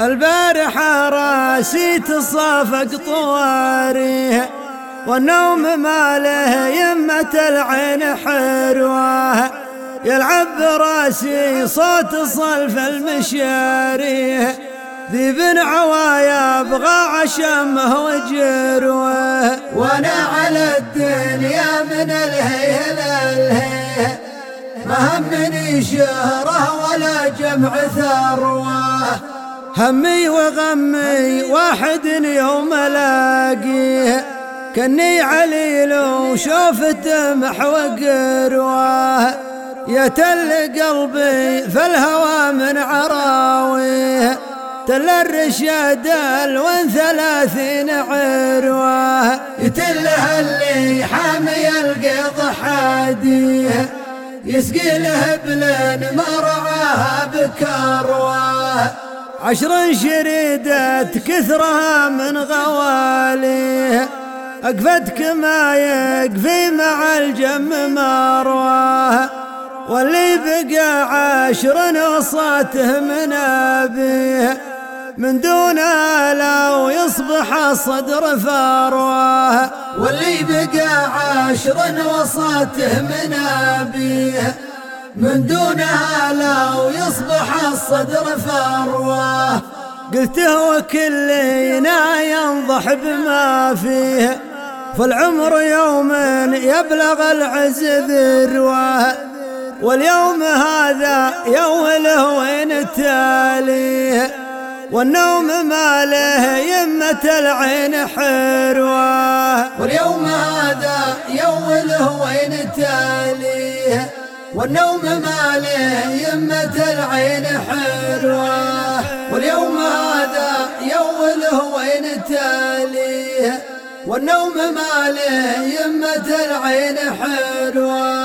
البارحة راسي تصافق طواريه والنوم ما له يمة العين حرواه يلعب براسي صوت صلف المشاريه ذي بن عوايا أبغى عشمه وجروه وأنا على الدنيا من الهيه للهيه ما همني شهرة ولا جمع ثروة. همي وغمي واحد يوم الاقيه كني عليل وشوفته محو قرواه يتل قلبي في الهوى من عراويه تل الرشاد ألوان ثلاثين عرواه يتلها اللي حامي القيض حاديه يسقي له بلن مرعاها بكرواه عشر شريدة كثرها من غواليه أقفتك ما يقفي مع الجم مرواه واللي بقى عشر وصاته من أبيه من دون لو يصبح الصدر فرواه واللي بقى عشر وصاته من أبيه من دونها لو يصبح الصدر فرواه قلته وكلنا ينضح بما فيه فالعمر يوم يبلغ العز ذرواه واليوم هذا يوله وين التاليه والنوم ما له يمة العين حرواه واليوم هذا يوله وين التاليه والنوم ما له يمة العين حرواه يوله وين التاليه والنوم ما له يمة العين حرواه